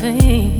thing.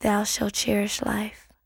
Thou shalt cherish life.